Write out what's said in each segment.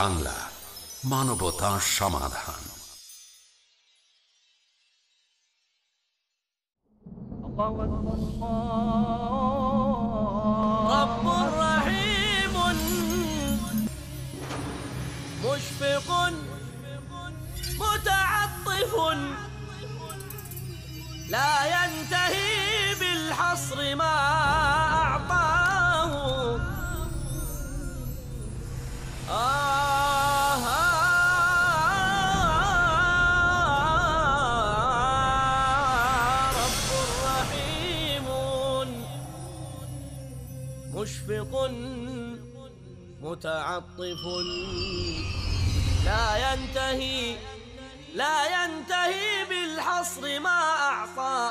Piece TV Bangla মানবতা সমাধান رب رحيم مشفق متعطف لا ينتهي بالحصر ما متعطف لا ينتهي لا ينتهي بالحصر ما أعطاه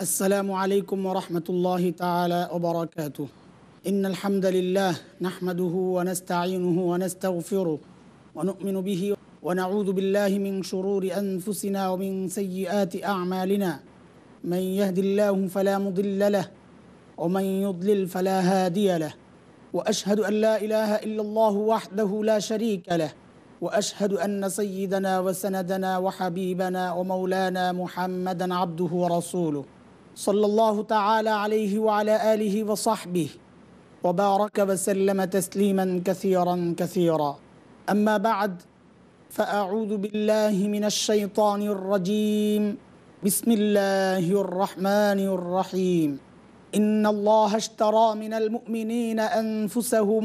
السلام عليكم ورحمة الله تعالى وبركاته. إن الحمد لله نحمده ونستعينه ونستغفره ونؤمن به ونعوذ بالله من شرور أنفسنا ومن سيئات أعمالنا. من يهد الله فلا مضل له ومن يضلل فلا هادي له. وأشهد أن لا إله إلا الله وحده لا شريك له. وأشهد أن سيدنا وسندنا وحبيبنا ومولانا محمدا عبده ورسوله. صلى الله تعالى عليه وعلى آله وصحبه وبارك وسلم تسليما كثيرا كثيرا. أما بعد فأعوذ بالله من الشيطان الرجيم بسم الله الرحمن الرحيم إن الله اشترى من المؤمنين أنفسهم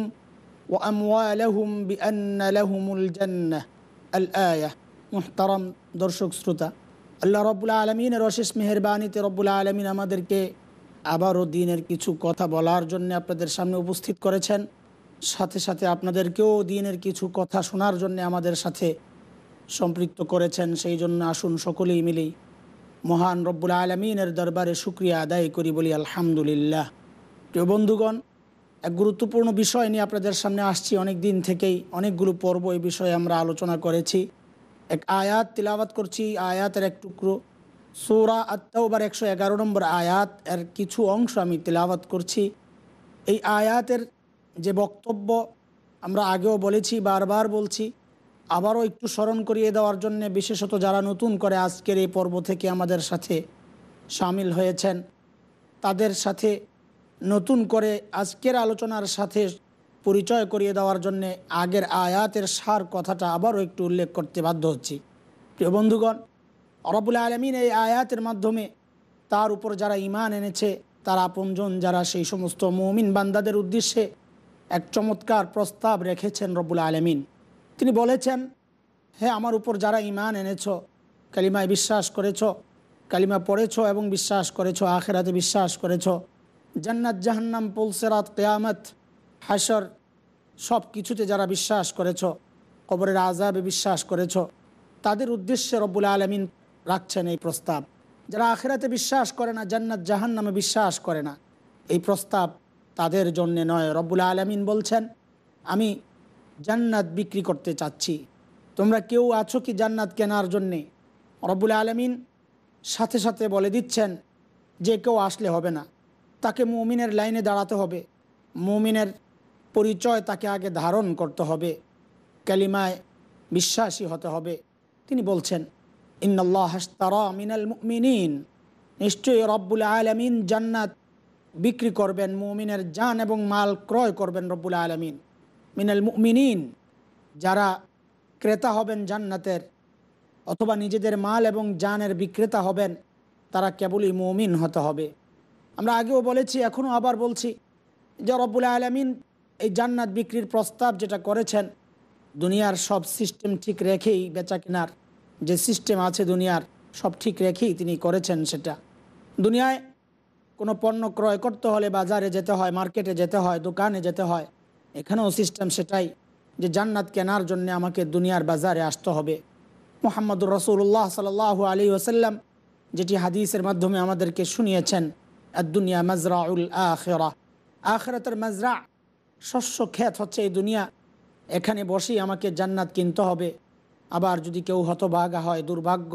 وأموالهم بأن لهم الجنة الآية محترم দর্শক শ্রোতা আল্লাহ রব্বুল আলমিনের অশেষ মেহরবানিতে রব্বুল আলমিন আমাদেরকে আবারও দিনের কিছু কথা বলার জন্য আপনাদের সামনে উপস্থিত করেছেন সাথে সাথে আপনাদেরকেও দিনের কিছু কথা শোনার জন্য আমাদের সাথে সম্পৃক্ত করেছেন। সেই জন্য আসুন সকলেই মিলেই মহান রব্বুল আলমিনের দরবারে শুক্রিয়া আদায় করি বলি আলহামদুলিল্লাহ। প্রিয় বন্ধুগণ, এক গুরুত্বপূর্ণ বিষয় নিয়ে আপনাদের সামনে আসছি। অনেক দিন থেকেই অনেকগুলো পর্ব এই বিষয়ে আমরা আলোচনা করেছি। এক আয়াত তিলাবাত করছি আয়াতের এক টুকরো। সৌরা আত্মাউবার একশো এগারো নম্বর আয়াত, এর কিছু অংশ আমি তিলাবাত করছি। এই আয়াতের যে বক্তব্য আমরা আগেও বলেছি, বারবার বলছি, আবারও একটু স্মরণ করিয়ে দেওয়ার জন্য বিশেষত যারা নতুন করে আজকের এই পর্ব থেকে আমাদের সাথে সামিল হয়েছেন, তাদের সাথে নতুন করে আজকের আলোচনার সাথে পরিচয় করিয়ে দেওয়ার জন্যে আগের আয়াতের সার কথাটা আবারও একটু উল্লেখ করতে বাধ্য হচ্ছি। প্রিয় বন্ধুগণ রবুল আলমিন এই আয়াতের মাধ্যমে তার উপর যারা ইমান এনেছে, তার আপনজন যারা সেই সমস্ত মৌমিন বান্দাদের উদ্দেশ্যে এক চমৎকার প্রস্তাব রেখেছেন রবুল আলমিন। তিনি বলেছেন, হে আমার উপর যারা ইমান এনেছ, কালিমায় বিশ্বাস করেছ, কালিমা পড়েছ এবং বিশ্বাস করেছ, আখেরাতে বিশ্বাস করেছ, জান্নাত, জাহান্নাম, পুলসেরাত, কেয়ামত হাসর সব কিছুতে যারা বিশ্বাস করেছ, কবরের আজাবে বিশ্বাস করেছ, তাদের উদ্দেশ্যে রব্বুল আলমিন রাখছেন এই প্রস্তাব। যারা আখেরাতে বিশ্বাস করে না, জান্নাত জাহান নামে বিশ্বাস করে না, এই প্রস্তাব তাদের জন্যে নয়। রব্বুল আলমিন বলছেন, আমি জান্নাত বিক্রি করতে চাচ্ছি। তোমরা কেউ আছো কি জান্নাত কেনার জন্যে? রব্বুল আলমিন সাথে সাথে বলে দিচ্ছেন, যে কেউ আসলে হবে না। তাকে মুমিনের লাইনে দাঁড়াতে হবে। মুমিনের পরিচয় তাকে আগে ধারণ করতে হবে। কালিমায় বিশ্বাসী হতে হবে। তিনি বলছেন ইন্নআল্লাহ হাস্তারা মিনাল মিনিন নিশ্চয়ই রব্বুল আলমিন জান্নাত বিক্রি করবেন মুমিনের জান এবং মাল ক্রয় করবেন রব্বুল আলমিন। মিনাল মিনিন যারা ক্রেতা হবেন জান্নাতের অথবা নিজেদের মাল এবং জানের বিক্রেতা হবেন, তারা কেবলই মমিন হতে হবে। আমরা আগেও বলেছি এখনও আবার বলছি যে রব্বুল আলমিন এই জান্নাত বিক্রির প্রস্তাব যেটা করেছেন, দুনিয়ার সব সিস্টেম ঠিক রেখেই বেচা কেনার যে সিস্টেম আছে দুনিয়ার, সব ঠিক রেখেই তিনি করেছেন সেটা। দুনিয়ায় কোনো পণ্য ক্রয় করতে হলে বাজারে যেতে হয়, মার্কেটে যেতে হয়, দোকানে যেতে হয়। এখানেও সিস্টেম সেটাই যে জান্নাত কেনার জন্য আমাকে দুনিয়ার বাজারে আসতে হবে। মোহাম্মদুর রসুল্লাহ সাল আলী ওসাল্লাম যেটি হাদিসের মাধ্যমে আমাদেরকে শুনিয়েছেন দুনিয়া মাজরাউল আখেরা। আখেরাতের মাজরা শস্য ক্ষেত হচ্ছে এই দুনিয়া। এখানে বসেই আমাকে জান্নাত কিনতে হবে। আবার যদি কেউ হতভাগা হয়, দুর্ভাগ্য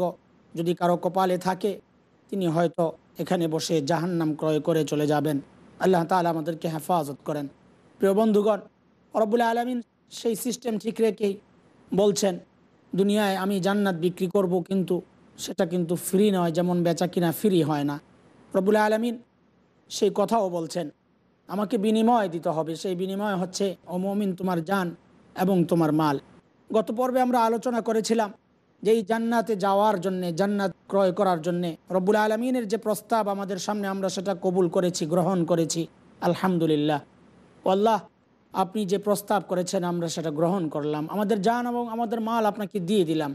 যদি কারও কপালে থাকে, তিনি হয়তো এখানে বসে জাহান্নাম ক্রয় করে চলে যাবেন। আল্লাহ তালা আমাদেরকে হেফাজত করেন। প্রিয় বন্ধুগণ, রব্বুল আলমিন সেই সিস্টেম ঠিক রেখেই বলছেন, দুনিয়ায় আমি জান্নাত বিক্রি করব কিন্তু সেটা কিন্তু ফ্রি নয়, যেমন বেচা কিনা ফ্রি হয় না। রব্বুল আলমিন সেই কথাও বলছেন, আমাকে বিনিময় দিতে হবে। সেই বিনিময় হচ্ছে অমমিন তোমার যান এবং তোমার মাল। গত পর্বে আমরা আলোচনা করেছিলাম যে এই জান্নাতে যাওয়ার জন্যে, জান্নাত ক্রয় করার জন্যে রব্বুল আলমিনের যে প্রস্তাব আমাদের সামনে আমরা সেটা কবুল করেছি, গ্রহণ করেছি। আলহামদুলিল্লাহ। আল্লাহ, আপনি যে প্রস্তাব করেছেন আমরা সেটা গ্রহণ করলাম। আমাদের জান এবং আমাদের মাল আপনাকে দিয়ে দিলাম।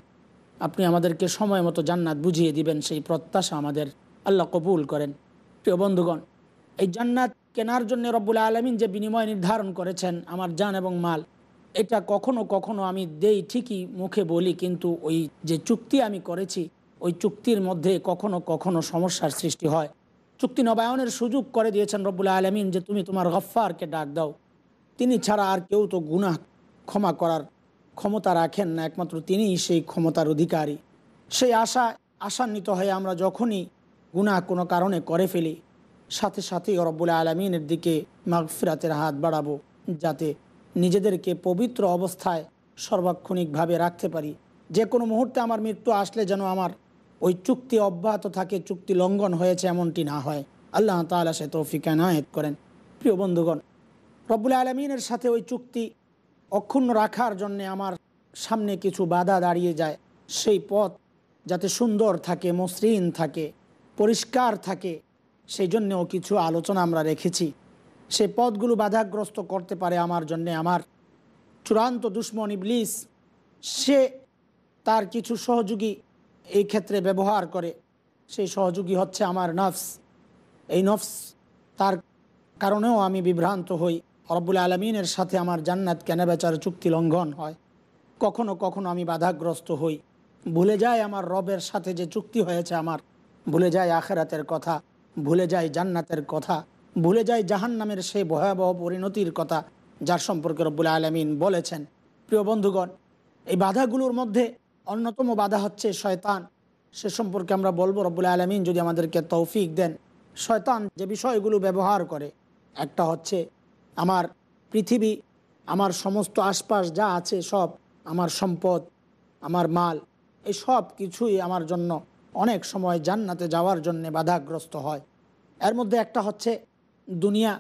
আপনি আমাদেরকে সময় মতো জান্নাত বুঝিয়ে দিবেন, সেই প্রত্যাশা আমাদের আল্লাহ কবুল করেন। প্রিয় বন্ধুগণ, এই জান্নাত কেনার জন্য রব্বুল আলমিন যে বিনিময় নির্ধারণ করেছেন আমার জান এবং মাল এটা কখনো কখনো আমি দেই ঠিকই মুখে বলি, কিন্তু ওই যে চুক্তি আমি করেছি, ওই চুক্তির মধ্যে কখনো কখনো সমস্যার সৃষ্টি হয়। চুক্তি নবায়নের সুযোগ করে দিয়েছেন রব্বুল আলমিন যে তুমি তোমার গফ্ফারকে ডাক দাও। তিনি ছাড়া আর কেউ তো গুনাহ ক্ষমা করার ক্ষমতা রাখেন না, একমাত্র তিনিই সেই ক্ষমতার অধিকারী। সেই আশা, আশান্বিত হয়ে আমরা যখনই গুনাহ কোনো কারণে করে ফেলি, সাথে সাথেই রব্বুল আলমিনের দিকে মাগফিরাতের হাত বাড়াবো, যাতে নিজেদেরকে পবিত্র অবস্থায় সর্বাক্ষণিকভাবে রাখতে পারি। যে কোনো মুহূর্তে আমার মৃত্যু আসলে যেন আমার ওই চুক্তি অব্যাহত থাকে, চুক্তি লঙ্ঘন হয়েছে এমনটি না হয়। আল্লাহ তালা সে তৌফিক এনায়েত করেন। প্রিয় বন্ধুগণ, রব্বুল আলমিনের সাথে ওই চুক্তি অক্ষুণ্ণ রাখার জন্যে আমার সামনে কিছু বাধা দাঁড়িয়ে যায়। সেই পথ যাতে সুন্দর থাকে, মসৃণ থাকে, পরিষ্কার থাকে, সেই জন্যেও কিছু আলোচনা আমরা রেখেছি। সেই পথগুলো বাধাগ্রস্ত করতে পারে আমার জন্যে। আমার চূড়ান্ত দুশ্মন ইবলিস, সে তার কিছু সহযোগী এই ক্ষেত্রে ব্যবহার করে। সেই সহযোগী হচ্ছে আমার নফস। এই নফস, তার কারণেও আমি বিভ্রান্ত হই। রব্বুল আলমিনের সাথে আমার জান্নাত কেনাবেচার চুক্তি লঙ্ঘন হয়? কখনো কখনো আমি বাধাগ্রস্ত হই। ভুলে যায় আমার রবের সাথে যে চুক্তি হয়েছে আমার। ভুলে যায় আখেরাতের কথা। ভুলে যায় জান্নাতের কথা। ভুলে যায় জাহান্নামের সেই ভয়াবহ পরিণতির কথা যার সম্পর্কে রব্বুল আলমিন বলেছেন। প্রিয় বন্ধুগণ, এই বাধাগুলোর মধ্যে অন্যতম বাধা হচ্ছে শয়তান। সে সম্পর্কে আমরা বলব, রব্বুল আলমিন যদি আমাদেরকে তৌফিক দেন, শয়তান যে বিষয়গুলো ব্যবহার করে, একটা হচ্ছে আমার পৃথিবী, আমার সমস্ত আশপাশ যা আছে সব আমার সম্পদ, আমার মাল, এই সব কিছুই আমার জন্য অনেক সময় জান্নাতে যাওয়ার জন্যে বাধাগ্রস্ত হয়। এর মধ্যে একটা হচ্ছে দুনিয়া,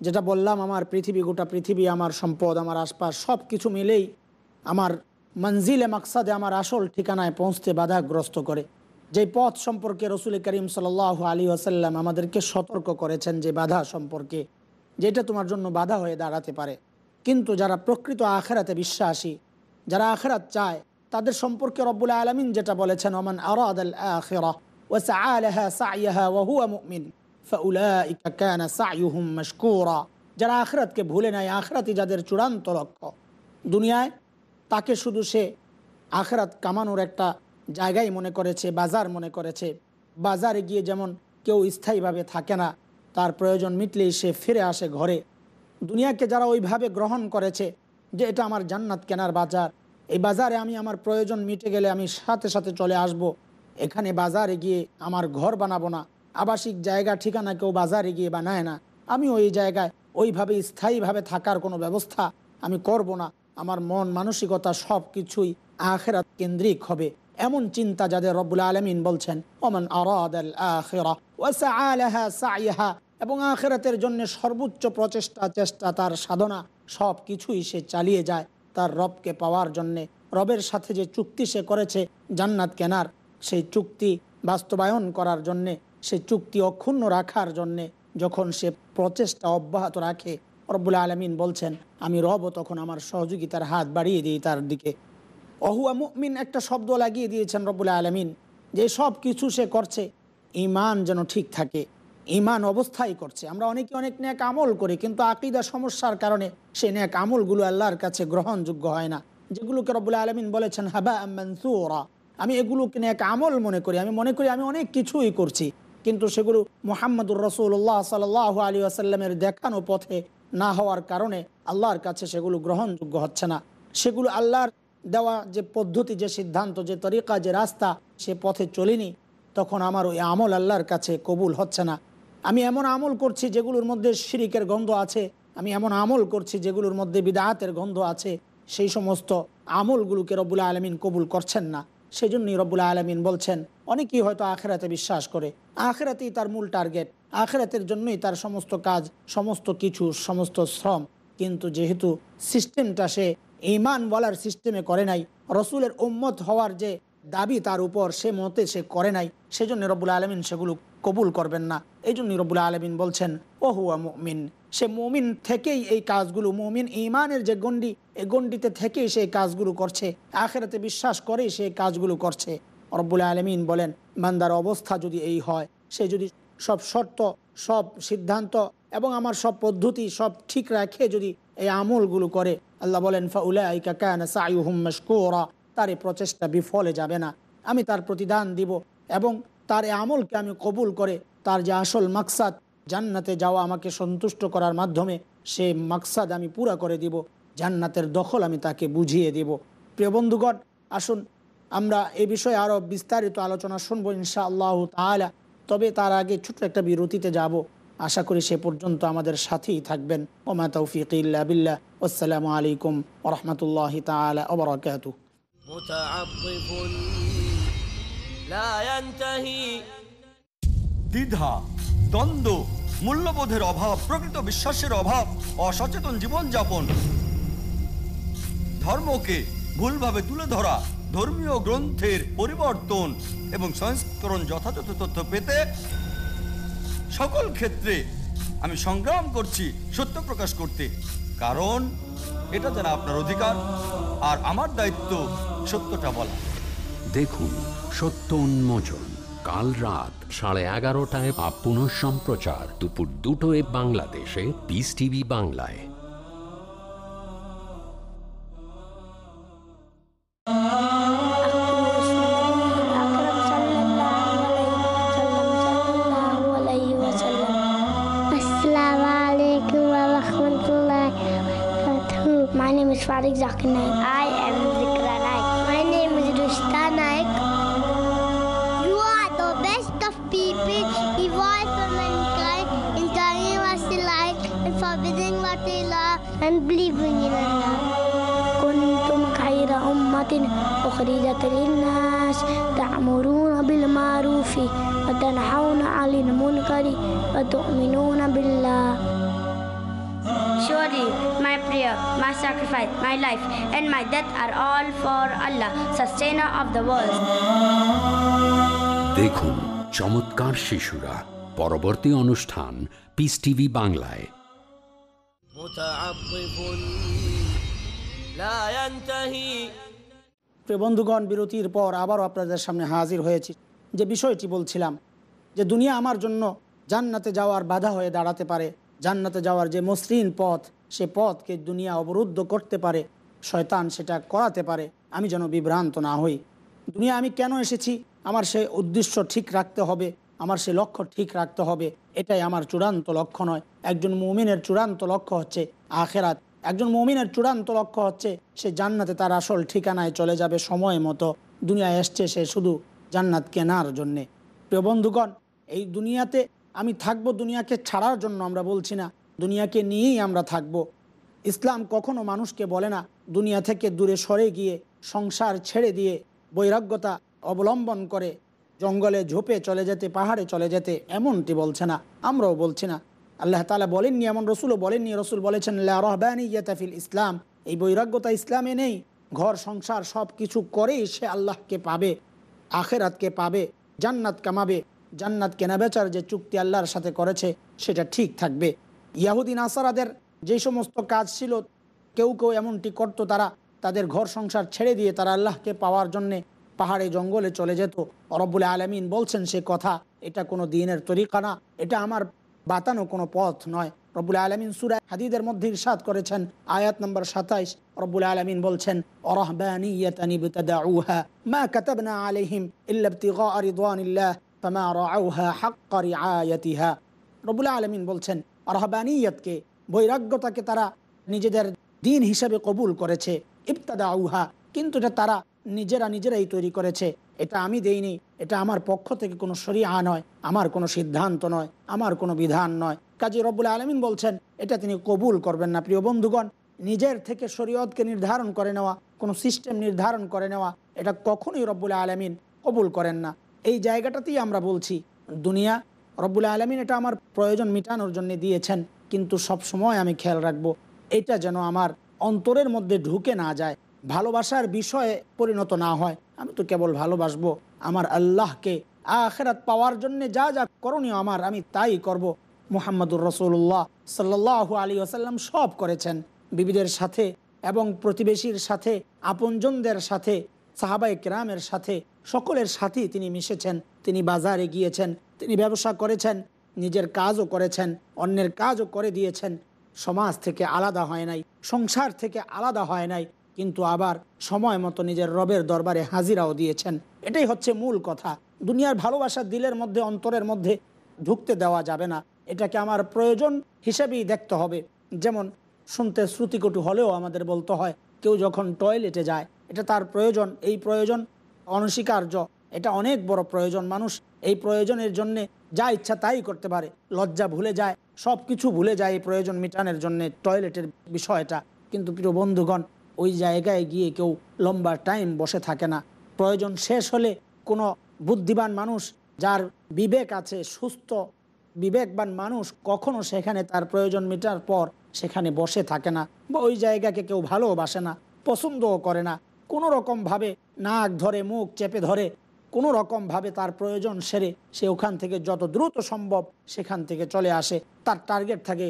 যেটা বললাম, আমার পৃথিবী, গোটা পৃথিবী, আমার সম্পদ, আমার আশপাশ সব কিছু মিলেই আমার মঞ্জিলে, মাকসাদে, আমার আসল ঠিকানায় পৌঁছতে বাধাগ্রস্ত করে। যে পথ সম্পর্কে রসুল করিম সাল আলী আসাল্লাম আমাদেরকে সতর্ক করেছেন যে বাধা সম্পর্কে, যেটা তোমার জন্য বাধা হয়ে দাঁড়াতে পারে। কিন্তু যারা প্রকৃত আখেরাতে বিশ্বাসী, যারা আখেরাত চায়, তাদের সম্পর্কে রব্বুল আলমিন যেটা বলেছেন, ওমান আরাদ আল আখিরা ওয়াসআলাহা সাইয়াহা ওয়া হুয়া মুমিন। যারা আখরাতকে ভুলে নেয়, আখরাতই যাদের চূড়ান্ত লক্ষ্য। দুনিয়ায় তাকে শুধু সে আখরাত কামানোর একটা জায়গায় মনে করেছে, বাজার মনে করেছে। বাজারে গিয়ে যেমন কেউ স্থায়ীভাবে থাকে না, তার প্রয়োজন মিটলেই সে ফিরে আসে ঘরে। দুনিয়াকে যারা ওইভাবে গ্রহণ করেছে যে এটা আমার জান্নাত কেনার বাজার, এই বাজারে আমি আমার প্রয়োজন মিটে গেলে আমি সাথে সাথে চলে আসব। এখানে বাজারে গিয়ে আমার ঘর বানাবো না। আবাসিক জায়গা, ঠিকানা কেউ বাজারে গিয়ে বানায় না। আমি ওই জায়গায় ওইভাবে স্থায়ীভাবে থাকার কোনো ব্যবস্থা আমি করব না। আমার মন, মানসিকতা সব কিছুই আখেরাত কেন্দ্রিক হবে। এমন চিন্তা যাদের রব্বুল আলমিন বলছেন, ওমান এবং আখেরাতের জন্য সর্বোচ্চ প্রচেষ্টা, চেষ্টা, তার সাধনা সব কিছুই সে চালিয়ে যায় তার রবকে পাওয়ার জন্যে। রবের সাথে যে চুক্তি সে করেছে জান্নাত কেনার, সেই চুক্তি বাস্তবায়ন করার জন্যে সেই চুক্তি অক্ষুণ্ণ রাখার জন্যে যখন সে প্রচেষ্টা অব্যাহত রাখে, রব্বুল আলমিন বলছেন, আমি রব তখন আমার সহযোগিতার হাত বাড়িয়ে দিই তার দিকে। অহুয়া মুমিন একটা শব্দ লাগিয়ে দিয়েছেন রব্বুল আলমিন, যে সব কিছু সে করছে ইমান যেন ঠিক থাকে ইমান অবস্থায় করছে। আমরা অনেকে অনেক ন্যাক আমল করি, কিন্তু আকিদা সমস্যার কারণে সে ন্যাক আমলগুলো আল্লাহর কাছে গ্রহণযোগ্য হয় না। যেগুলোকে রব্বুল আলমিন বলেছেন হাবা আমি এগুলোকে ন্যাক আমল মনে করি, আমি মনে করি আমি অনেক কিছুই করছি। কিন্তু সেগুলো মোহাম্মদুর রসুল্লাহ সাল আলী আসাল্লামের দেখানো পথে না হওয়ার কারণে আল্লাহর কাছে সেগুলো গ্রহণযোগ্য হচ্ছে না। সেগুলো আল্লাহর দেওয়া যে পদ্ধতি, যে সিদ্ধান্ত, যে তরিকা, যে রাস্তা, সে পথে চলিনি, তখন আমার ওই আমল আল্লাহর কাছে কবুল হচ্ছে না। আমি এমন আমল করছি যেগুলোর মধ্যে শিরিকের গন্ধ আছে, আমি এমন আমল করছি যেগুলোর মধ্যে বিদাহাতের গন্ধ আছে, সেই সমস্ত আমলগুলোকে রব্বুল আলমিন কবুল করছেন না। সেই জন্যই রব্বুল আলমিন বলছেন অনেকেই হয়তো আখেরাতে বিশ্বাস করে। আখেরাতেই তার মূল টার্গেট। আখেরাতের জন্যই তার সমস্ত কাজ, সমস্ত কিছু, সমস্ত শ্রম। কিন্তু যেহেতু সিস্টেমটা সে ইমান বলার সিস্টেমে করে নাই, রসুলের উম্মত হওয়ার যে দাবি তার উপর সে মতে সে করে নাই, সেজন্য রব্বুল আলমিন সেগুলো কবুল করবেন না। এই জন্য রব্বুল আলমিন বলছেন ও হুয়া মুমিন। সে মুমিন থেকেই এই কাজগুলো, মুমিন ইমানের যে গণ্ডি এই গণ্ডিতে থেকেই সেই কাজগুলো করছে। আখেরাতে বিশ্বাস করেই সেই কাজগুলো করছে। রব্বুল আলমিন বলেন বান্দার অবস্থা যদি এই হয়, সে যদি সব শর্ত, সব সিদ্ধান্ত এবং আমার সব পদ্ধতি সব ঠিক রাখে যদি এই আমলগুলো করে, আল্লাহ বলেন, ফাউলাইকা তার এই প্রচেষ্টা বিফলে যাবে না। আমি তার প্রতিদান দিব এবং তার এই আমলকে আমি কবুল করে, তার যে আসল মাকসাদ, জান্নাতে যাওয়া আমাকে সন্তুষ্ট করার মাধ্যমে সে মাকসাদ আমি পুরা করে দিব, জান্নাতের দখল আমি তাকে বুঝিয়ে দিব। প্রিয় বন্ধুগণ, আসুন আমরা এ বিষয়ে আরও বিস্তারিত আলোচনা শুনব ইনশা আল্লাহ তালা তবে তার আগে ছোট্ট একটা বিরতিতে যাব। আশা করি সে পর্যন্ত আমাদের সাথেই থাকবেন। ওমা তৌফিক বিল্লা আলাইকুম ওরহমতুল্লাহ দ্বিধা দ্বন্দ্ব মূল্যবোধের অভাব প্রকৃত বিশ্বাসের অভাব অসচেতন জীবনযাপন ধর্মকে ভুলভাবে তুলে ধরা ধর্মীয় গ্রন্থের পরিবর্তন এবং সংস্করণ যথাযথ তথ্য পেতে সকল ক্ষেত্রে আমি সংগ্রাম করছি সত্য প্রকাশ করতে। কারণ এটা যেন আপনার অধিকার আর আমার দায়িত্ব সত্যটা বলা। দেখুন, সত্য উন্মোচন। কাল রাত সাড়ে এগারোটায় বা পুনঃ সম্প্রচার দুপুর দুটোয় বাংলাদেশে পিস টিভি বাংলায়। My name is Farid Zakir. I am Zikra Naik. My name is Rushta Naik. You are the best of people, evolved for mankind, in telling us the light and forbidding what they love and believing in Allah. كنتم خير أمة أخرجت للناس تأمرون بالمعروف وتنحون عن المنكر وتؤمنون بالله Surely my prayer, my sacrifice, my life, and my death are all for Allah, sustainer of the world. দেখুন চমৎকার শিশুরা পরবর্তী অনুষ্ঠান piece TV বাংলায় বন্ধুগণ, বিরতির পর আবারও আপনাদের সামনে হাজির হয়েছি। যে বিষয়টি বলছিলাম, যে দুনিয়া আমার জন্য জান্নাতে যাওয়ার বাধা হয়ে দাঁড়াতে পারে, জান্নাতে যাওয়ার যে মসৃণ পথ, সে পথকে দুনিয়া অবরুদ্ধ করতে পারে, শয়তান সেটা করাতে পারে, আমি যেন বিভ্রান্ত না হই। দুনিয়া আমি কেন এসেছি? আমার সে উদ্দেশ্য ঠিক রাখতে হবে, আমার সে লক্ষ্য ঠিক রাখতে হবে, এটাই আমার চূড়ান্ত লক্ষ্য নয়। একজন মুমিনের চূড়ান্ত লক্ষ্য হচ্ছে আখেরাত। একজন মমিনের চূড়ান্ত লক্ষ্য হচ্ছে সে জান্নাতে তার আসল ঠিকানায় চলে যাবে সময় মতো। দুনিয়ায় এসছে সে শুধু জান্নাত কেনার জন্যে। প্রিয় বন্ধুগণ, এই দুনিয়াতে আমি থাকব দুনিয়াকে ছাড়ার জন্য আমরা বলছি না, দুনিয়াকে নিয়েই আমরা থাকব। ইসলাম কখনো মানুষকে বলে না, দুনিয়া থেকে দূরে সরে গিয়ে, সংসার ছেড়ে দিয়ে, বৈরাগ্যতা অবলম্বন করে, জঙ্গলে ঝোপে চলে যেতে, পাহাড়ে চলে যেতে এমনটি বলছে না, আমরাও বলছি না। আল্লাহ তালা বলেননি, এমন রসুলও বলেননি, রসুল বলেছেন রহবানি ইয়াতাফিল ইসলাম। এই বৈরাগ্যতা ইসলামে নেই। ঘর, সংসার সব কিছু করেই সে আল্লাহকে পাবে, আখেরাতকে পাবে, জান্নাত কামাবে। জান্নাত কেনাবেচার যে চুক্তি আল্লাহর সাথে করেছে, সেটা ঠিক থাকবে। ইয়াহুদিন আসারাদের যে সমস্ত কাজ ছিল, কেউ কেউ এমনটি করতো, তারা তাদের ঘর, সংসার ছেড়ে দিয়ে তারা আল্লাহকে পাওয়ার জন্যে পাহাড়ে, জঙ্গলে চলে যেত। অরব্বুল আলমিন বলছেন, সে কথা এটা কোনো দিনের তরিকা না। এটা আমার বাতানো কোনো পথ নয়। রব্বুল আলমিন সুরা হাদিদের মধ্যে ইরশাদ করেছেন, আয়াত নম্বর সাতাইশ। রব্বুল আলমিন বলছেন বলছেন রহবানিয়তকে বৈরাগ্যতাকে তারা নিজেদের দিন হিসাবে কবুল করেছে ইবতাদা উহা কিন্তু এটা তারা নিজেরা নিজেরাই তৈরি করেছে। এটা আমি দেইনি, এটা আমার পক্ষ থেকে কোনো সরিয়া নয়, আমার কোনো সিদ্ধান্ত নয়, আমার কোনো বিধান নয়। কাজী রব্বুল আলমিন বলছেন, এটা তিনি কবুল করবেন না, প্রিয় বন্ধুগণ। নিজের থেকে শরীয়তকে নির্ধারণ করে নেওয়া, কোনো সিস্টেম নির্ধারণ করে নেওয়া, এটা কখনোই রব্বুল আলমিন কবুল করেন না। এই জায়গাটাতেই আমরা বলছি, দুনিয়া, রব্বুল আলমিন এটা আমার প্রয়োজন মিটানোর জন্য দিয়েছেন, কিন্তু সব সময় আমি খেয়াল রাখব, এটা যেন আমার অন্তরের মধ্যে ঢুকে না যায়। ভালোবাসার বিষয়ে পরিণত না হয়। আমি তো কেবল ভালোবাসবো আমার আল্লাহকে। আখেরাত পাওয়ার জন্য যা যা করণীয় আমার, আমি তাই করব। মুহাম্মদুর রসুল্লাহ সাল্লাহ আলী আসাল্লাম সব করেছেন। বিবিদের সাথে এবং প্রতিবেশীর সাথে, আপনজনদের সাথে সাহাবাই কেরামের সাথে, সকলের সাথেই তিনি মিশেছেন। তিনি বাজারে গিয়েছেন, তিনি ব্যবসা করেছেন, নিজের কাজও করেছেন, অন্যের কাজও করে দিয়েছেন। সমাজ থেকে আলাদা হয় নাই, সংসার থেকে আলাদা হয় নাই। কিন্তু আবার সময় মতো নিজের রবের দরবারে হাজিরাও দিয়েছেন। এটাই হচ্ছে মূল কথা। দুনিয়ার ভালোবাসা দিলের মধ্যে, অন্তরের মধ্যে ঢুকতে দেওয়া যাবে না। এটাকে আমার প্রয়োজন হিসেবেই দেখতে হবে। যেমন শুনতে শ্রুতিকটু হলেও আমাদের বলতে হয়, কেউ যখন টয়লেটে যায়, এটা তার প্রয়োজন। এই প্রয়োজন অনস্বীকার্য। এটা অনেক বড় প্রয়োজন মানুষ। এই প্রয়োজনের জন্যে যা ইচ্ছা তাই করতে পারে। লজ্জা ভুলে যায় সব কিছু ভুলে যায় এই প্রয়োজন মিটানের জন্য টয়লেটের বিষয়টা। কিন্তু প্রিয় বন্ধুগণ ওই জায়গায় গিয়ে কেউ লম্বা টাইম বসে থাকে না। প্রয়োজন শেষ হলে কোনো বুদ্ধিমান মানুষ যার বিবেক আছে, সুস্থ, বিবেকবান মানুষ কখনো সেখানে তার প্রয়োজন মেটার পর সেখানে বসে থাকে না বা ওই জায়গাকে কেউ ভালোবাসে না, পছন্দও করে না। কোনো রকমভাবে নাক ধরে, মুখ চেপে ধরে, কোনো রকমভাবে তার প্রয়োজন সেরে সে ওখান থেকে যত দ্রুত সম্ভব সেখান থেকে চলে আসে। তার টার্গেট থাকে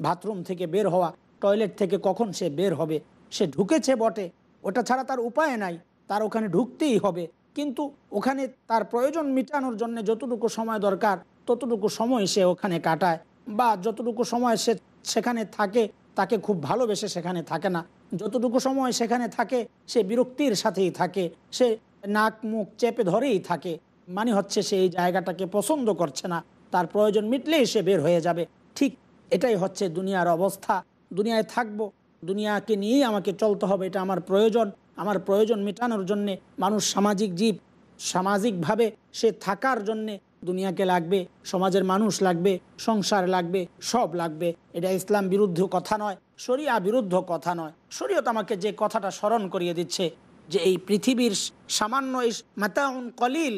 বাথরুম থেকে বের হওয়া টয়লেট থেকে কখন সে বের হবে সে ঢুকেছে বটে। ওটা ছাড়া তার উপায় নাই, তার ওখানে ঢুকতেই হবে। কিন্তু ওখানে তার প্রয়োজন মেটানোর জন্য যতটুকু সময় দরকার, ততটুকু সময় সে ওখানে কাটায়। বা যতটুকু সময় সে সেখানে থাকে, তাকে খুব ভালোবেসে সেখানে থাকে না। যতটুকু সময় সেখানে থাকে, সে বিরক্তির সাথেই থাকে। সে নাক মুখ চেপে ধরেই থাকে। মানে হচ্ছে সে এই জায়গাটাকে পছন্দ করছে না। তার প্রয়োজন মিটলেই সে বের হয়ে যাবে। ঠিক এটাই হচ্ছে দুনিয়ার অবস্থা। দুনিয়ায় থাকব দুনিয়াকে নিয়েই আমাকে চলতে হবে, এটা আমার প্রয়োজন। আমার প্রয়োজন মেটানোর জন্যে মানুষ সামাজিক জীব। সামাজিকভাবে সে থাকার জন্যে দুনিয়াকে লাগবে, সমাজের মানুষ লাগবে, সংসার লাগবে, সব লাগবে। এটা ইসলাম বিরুদ্ধ কথা নয়, শরিয়া বিরুদ্ধ কথা নয়। শরীয়ত আমাকে যে কথাটা স্মরণ করিয়ে দিচ্ছে যে এই পৃথিবীর সামান্য মাতাউন কলিল,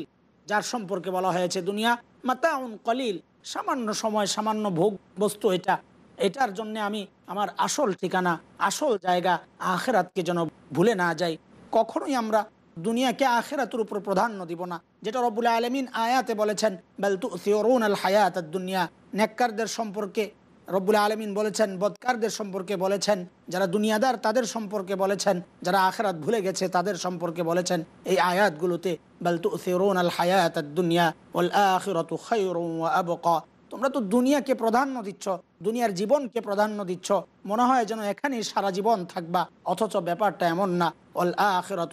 যার সম্পর্কে বলা হয়েছে দুনিয়া, মাতাউন কলিল, সামান্য সময়, সামান্য ভোগ বস্তু এটা এটার জন্য আমি আমার আসল ঠিকানা, আসল জায়গা আখেরাতকে যেন ভুলে না যাই। কখনোই আমরা দুনিয়াকে আখেরাতের উপর প্রাধান্য দিব না। যেটা রব্বুল আলমিন আয়াতে বলেছেন বেলতু সিওরুন আল হায়াত দুনিয়া নেককারদের সম্পর্কে রব্বুল আলমিন বলেছেন, বদকারদের সম্পর্কে বলেছেন, যারা দুনিয়াদার তাদের সম্পর্কে বলেছেন, যারা আখেরাত ভুলে গেছে তাদের সম্পর্কে বলেছেন। এই আয়াতগুলোতে বেলতু সিওরুন আল হায়াত দুনিয়া ওল আখিরতু খায়রুম আবকা তোমরা তো দুনিয়াকে প্রাধান্য দিচ্ছ, দুনিয়ার জীবনকে প্রাধান্য দিচ্ছ। মনে হয় যেন এখানেই সারা জীবন থাকবা, অথচ ব্যাপারটা এমন না। অল আখেরাত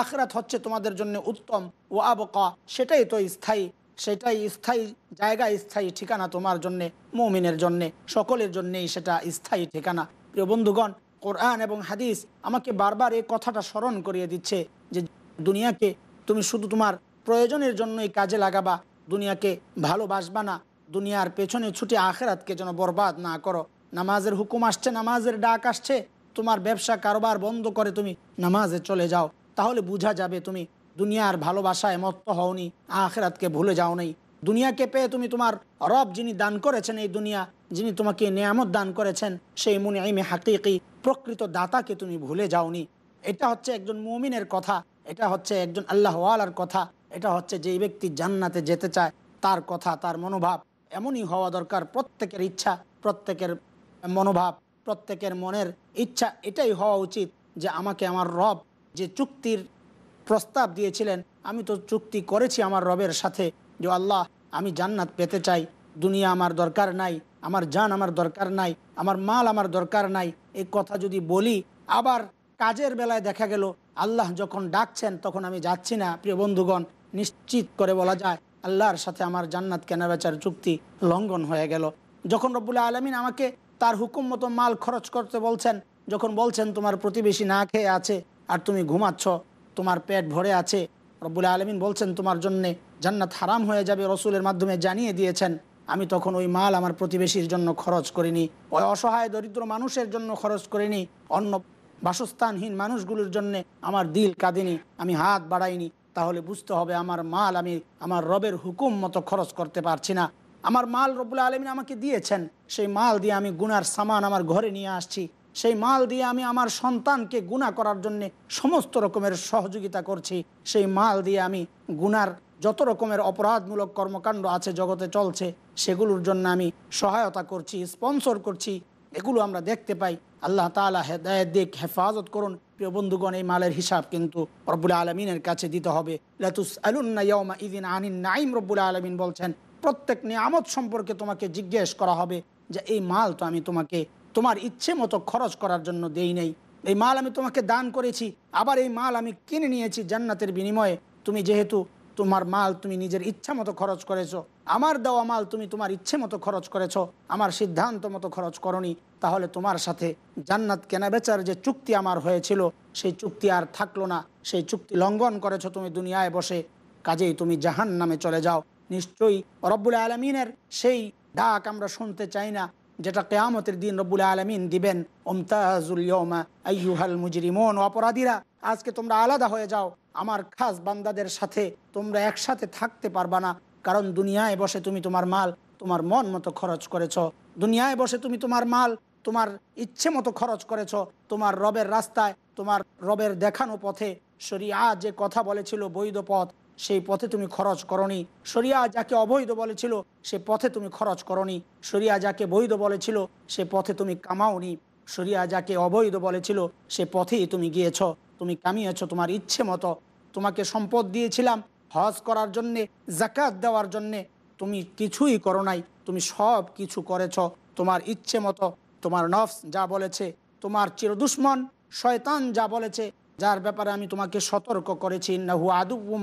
আখরাত হচ্ছে তোমাদের জন্য উত্তম ও আবকা, সেটাই তো স্থায়ী, সেটাই স্থায়ী জায়গা, স্থায়ী ঠিকানা তোমার জন্যে, মৌমিনের জন্যে, সকলের জন্যেই সেটা স্থায়ী ঠিকানা। প্রিয় বন্ধুগণ, কোরআন এবং হাদিস আমাকে বারবার এই কথাটা স্মরণ করিয়ে দিচ্ছে যে দুনিয়াকে তুমি শুধু তোমার প্রয়োজনের জন্যই কাজে লাগাবা দুনিয়াকে ভালোবাসবা না, দুনিয়ার পেছনে ছুটে আখেরাতকে যেন বরবাদ না করো। নামাজের হুকুম আসছে, নামাজের ডাক আসছে, তোমার ব্যবসা কারবার বন্ধ করে তুমি নামাজে চলে যাও। তাহলে বোঝা যাবে তুমি দুনিয়ার ভালোবাসায় মত্ত হওনি, আখেরাতকে ভুলে যাও নেই। দুনিয়াকে পেয়ে তুমি তোমার রব যিনি দান করেছেন এই দুনিয়া, যিনি তোমাকে নিয়ামত দান করেছেন, সেই মুনি আইমে হাকিকি প্রকৃত দাতাকে তুমি ভুলে যাওনি। এটা হচ্ছে একজন মুমিনের কথা, এটা হচ্ছে একজন আল্লাহওয়ালার কথা। এটা হচ্ছে যেই ব্যক্তি জান্নাতে যেতে চায়, তার কথা, তার মনোভাব এমনই হওয়া দরকার। প্রত্যেকের ইচ্ছা, প্রত্যেকের মনোভাব, প্রত্যেকের মনের ইচ্ছা, এটাই হওয়া উচিত যে আমাকে আমার রব যে চুক্তির প্রস্তাব দিয়েছিলেন, আমি তো চুক্তি করেছি আমার রবের সাথে যে আল্লাহ, আমি জান্নাত পেতে চাই। দুনিয়া আমার দরকার নাই, আমার জান আমার দরকার নাই, আমার মাল আমার দরকার নাই। এই কথা যদি বলি, আবার কাজের বেলায় দেখা গেল, আল্লাহ যখন ডাকছেন, তখন আমি যাচ্ছি না, প্রিয় বন্ধুগণ। নিশ্চিত করে বলা যায়, আল্লাহর সাথে আমার জান্নাত কেনাবেচার চুক্তি লঙ্ঘন হয়ে গেল। যখন রব্বুল্লাহ আলমিন আমাকে তার হুকুম মতো মাল খরচ করতে বলছেন, যখন বলছেন, তোমার প্রতিবেশী না খেয়ে আছে আর তুমি ঘুমাচ্ছ, তোমার পেট ভরে আছে। রব্বুল আলমিন বলছেন, তোমার জন্যে জান্নাত হারাম হয়ে যাবে, রসুলের মাধ্যমে জানিয়ে দিয়েছেন। আমি তখন ওই মাল আমার প্রতিবেশীর জন্য খরচ করিনি, ওই অসহায় দরিদ্র মানুষের জন্য খরচ করিনি, অন্য বাসস্থানহীন মানুষগুলোর জন্য আমার দিল কাঁদিনি, আমি হাত বাড়াইনি। তাহলে বুঝতে হবে আমার মাল আমি আমার রবের হুকুম মতো খরচ করতে পারছি না। আমার মাল রব্বুল আলমিন আমাকে দিয়েছেন। সেই মাল দিয়ে আমি গুনার সামান আমার ঘরে নিয়ে আসছি। সেই মাল দিয়ে আমি আমার সন্তানকে গুণা করার জন্য সমস্ত রকমের সহযোগিতা করছি। সেই মাল দিয়ে আমি গুনার যত রকমের অপরাধমূলক কর্মকাণ্ড আছে জগতে চলছে, সেগুলোর জন্য আমি সহায়তা করছি স্পন্সর করছি। এগুলো আমরা দেখতে পাই। আল্লাহ তালা হেদায়ত দিক, হেফাজত করুন। প্রিয় বন্ধুগণ, এই মালের হিসাব কিন্তু রব্বুল আলমিনের কাছে দিতে হবে। লাতুস আলুন্না ইদিন আনিন নাইম রব্বুল আলমিন বলছেন, প্রত্যেক নিয়ামত সম্পর্কে তোমাকে জিজ্ঞেস করা হবে যে, এই মাল তো আমি তোমাকে তোমার ইচ্ছে মতো খরচ করার জন্য দেই নেই। এই মাল আমি তোমাকে দান করেছি, আবার এই মাল আমি কিনে নিয়েছি জান্নাতের বিনিময়ে। তুমি যেহেতু তোমার মাল তুমি নিজের ইচ্ছা মতো খরচ করেছ, আমার দেওয়া মাল তুমি তোমার ইচ্ছে মতো খরচ করেছ, আমার সিদ্ধান্ত মতো খরচ করনি তাহলে তোমার সাথে জান্নাত কেনাবেচার যে চুক্তি আমার হয়েছিল, সেই চুক্তি আর থাকল না। সেই চুক্তি লঙ্ঘন করেছ তুমি দুনিয়ায় বসে। কাজেই তুমি জাহান নামে চলে যাও। নিশ্চয়ই রব্বুল আলমিনের সেই ডাক আমরা শুনতে চাই না, যেটা কেয়ামতের দিন রব্বুল আলমিন দিবেন। ওমতাজুল ইয়মা আইয়ুহাল মুজরিমন। অপরাধীরা, আজকে তোমরা আলাদা হয়ে যাও। আমার খাস বান্দাদের সাথে তোমরা একসাথে থাকতে পারবা না। কারণ দুনিয়ায় বসে তুমি তোমার মাল, তোমার মন মতো খরচ করেছ। দুনিয়ায় বসে তুমি তোমার মাল তোমার ইচ্ছে মতো খরচ করেছ, তোমার রবের রাস্তায়, তোমার রবের দেখানো পথে। শরিয়া যে কথা বলেছিল বৈধ পথ, সেই পথে তুমি খরচ করনি। শরিয়া যাকে অবৈধ বলেছিল, সে পথে তুমি খরচ করনি। শরিয়া যাকে বৈধ বলেছিল, সে পথে তুমি কামাওনি। শরিয়া যাকে অবৈধ বলেছিল, সে পথেই তুমি গিয়েছ, তুমি কামিয়েছ তোমার ইচ্ছে মতো। তোমাকে সম্পদ দিয়েছিলাম হজ করার জন্যে জাকাত দেওয়ার জন্যে। তুমি কিছুই করো নাই, তুমি সব কিছু করেছ। তোমার ইচ্ছে মতো তোমার নফস যা বলেছে, তোমার চিরদুশ্মন শয়তান যা বলেছে, যার ব্যাপারে আমি তোমাকে সতর্ক করেছি। নাহু আদুম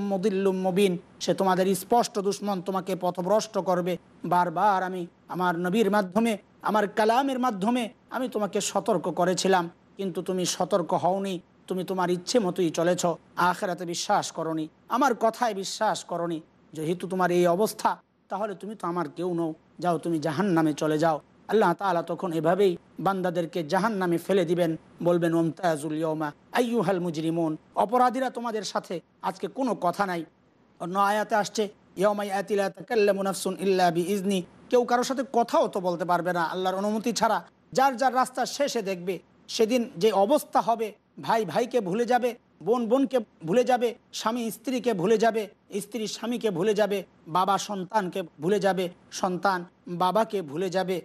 মবিন, সে তোমাদের স্পষ্ট দুশ্মন তোমাকে পথভ্রষ্ট করবে। বারবার আমি আমার নবীর মাধ্যমে, আমার কালামের মাধ্যমে আমি তোমাকে সতর্ক করেছিলাম, কিন্তু তুমি সতর্ক হওনি, তুমি তোমার ইচ্ছে মতোই চলেছ, আখেরাতে বিশ্বাস করনি, আমার কথায় বিশ্বাস করনি। যেহেতু তোমার এই অবস্থা, তাহলে তুমি তো আমার কেউ নও, যাও তুমি জাহান নামে চলে যাও। আল্লাহ তালা তখন এভাবেই বান্দাদেরকে জাহান নামে ফেলে দিবেন, বলবেন, ওমতাজুল ইয়মা আইয়ুহাল মুজরিমুন। অপরাধীরা তোমাদের সাথে আজকে কোনো কথা নাই। অন্য আয়াতে আসছে ইয়মাই আতিলা ইল্লা বিইজনি কেউ কারোর সাথে কথাও তো বলতে পারবে না। আল্লাহর অনুমতি ছাড়া যার যার রাস্তা শেষে দেখবে। সেদিন যে অবস্থা হবে, ভাই ভাইকে ভুলে যাবে, বোন বোনকে ভুলে যাবে, স্বামী স্ত্রীকে ভুলে যাবে, স্ত্রী স্বামীকে ভুলে যাবে, বাবা সন্তানকে ভুলে যাবে, সন্তান বাবাকে ভুলে যাবে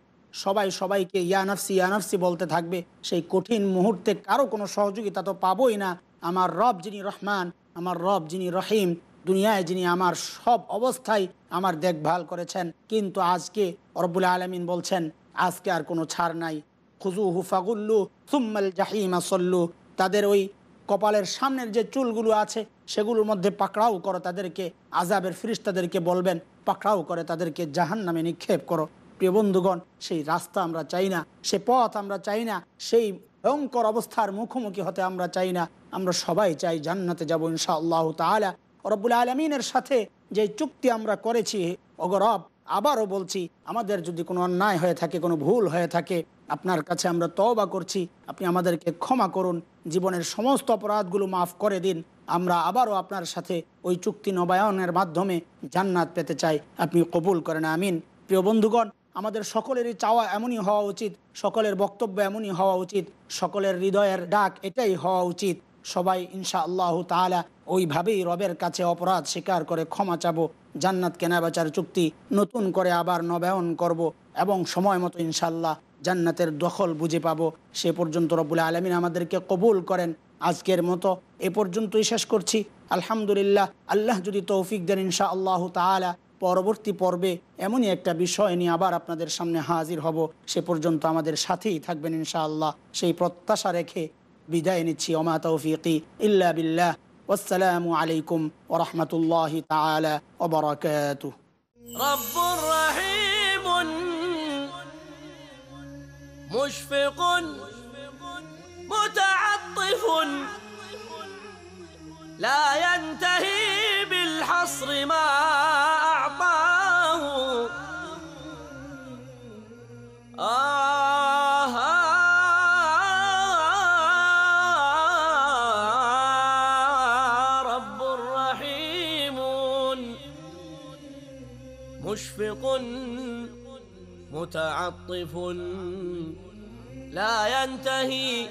সবাই সবাইকে ইয়ানফসি ইয়ানফসি বলতে থাকবে। সেই কঠিন মুহূর্তে কারও কোনো সহযোগিতা তো পাবোই না। আমার রব যিনি রহমান, আমার রব যিনি রহিম, দুনিয়ায় যিনি আমার সব অবস্থায় আমার দেখভাল করেছেন। কিন্তু আজকে রব্বুল আলমিন বলছেন, আজকে আর কোনো ছাড় নাই। খুজু হুফাগুল্লু সুম্মাল জাহিমা সল্লু। তাদের ওই কপালের সামনের যে চুলগুলো আছে, সেগুলোর মধ্যে পাকড়াও করো তাদেরকে। আজাবের ফিরিস তাদেরকে বলবেন, পাকড়াও করে তাদেরকে জাহান নামে নিক্ষেপ করো। প্রিয় বন্ধুগণ, সেই রাস্তা আমরা চাই না, সে পথ আমরা চাই না, সেই ভয়ঙ্কর অবস্থার মুখোমুখি হতে আমরা চাই না। আমরা সবাই চাই জান্নাতে যাব ইনশা আল্লাহ তালা রব্বুল আলমিনের সাথে যে চুক্তি আমরা করেছি অগরব আবারও বলছি, আমাদের যদি কোনো অন্যায় হয়ে থাকে, কোনো ভুল হয়ে থাকে, আপনার কাছে আমরা তওবা করছি, আপনি আমাদেরকে ক্ষমা করুন, জীবনের সমস্ত অপরাধগুলো মাফ করে দিন। আমরা আবারও আপনার সাথে ওই চুক্তি নবায়নের মাধ্যমে জান্নাত পেতে চাই। আপনি কবুল করেন, আমিন। প্রিয় বন্ধুগণ আমাদের সকলেরই চাওয়া এমনই হওয়া উচিত, সকলের বক্তব্য এমনই হওয়া উচিত, সকলের হৃদয়ের ডাক এটাই হওয়া উচিত। সবাই ইনশা আল্লাহ তালা ওইভাবেই রবের কাছে অপরাধ স্বীকার করে ক্ষমা চাবো, জান্নাত কেনাবেচার চুক্তি নতুন করে আবার নবায়ন করব এবং সময় মতো ইনশাল্লাহ জান্নাতের দখল বুঝে পাবো। সে পর্যন্ত রব্বুল আলমিন আমাদেরকে কবুল করেন। আজকের মতো এ পর্যন্তই শেষ করছি। আলহামদুলিল্লাহ, আল্লাহ যদি তৌফিক দেন ইনশা আল্লাহ তালা পরবর্তী পর্বে এমনই একটা বিষয় নিয়ে আবার আপনাদের সামনে হাজির হব সে পর্যন্ত আমাদের সাথেই থাকবেন ইনশাআল্লাহ সেই প্রত্যাশা রেখে বিদায় নিচ্ছি ওমা তৌফিকি ইল্লা বিল্লাহ والسلام عليكم ورحمة الله تعالى وبركاته رب رحيم مشفق متعطف لا ينتهي بالحصر ما آه رب رحيم مشفق متعطف لا ينتهي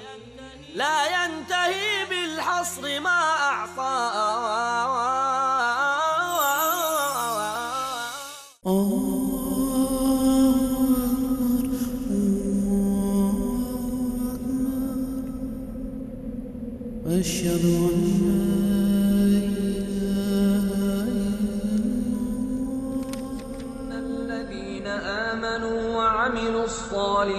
لا ينتهي بالحصر ما أعطى.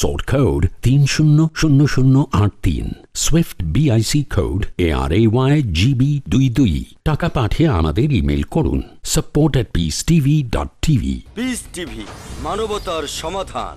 সোর্ট কোড তিন শূন্য শূন্য শূন্য আট তিন SWIFT BIC code A R A Y GB দুই দুই টাকা পাঠিয়ে আমাদের ইমেল করুন support at peace TV dot TV Peace TV মানবতার সমাধান।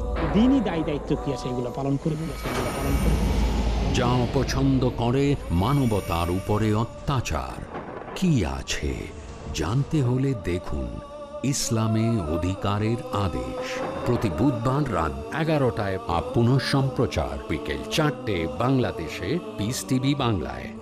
দিনই দায় দায়িত্ব কি আছে এগুলো পালন করব যা অপছন্দ করে? মানবতার উপরে অত্যাচার। কি আছে জানতে হলে দেখুন ইসলামে অধিকারের আদেশ। প্রতি বুধবার রাত এগারোটায় আপ পুনঃ সম্প্রচার বিকেল চারটে, বাংলাদেশে পিস টিভি বাংলায়।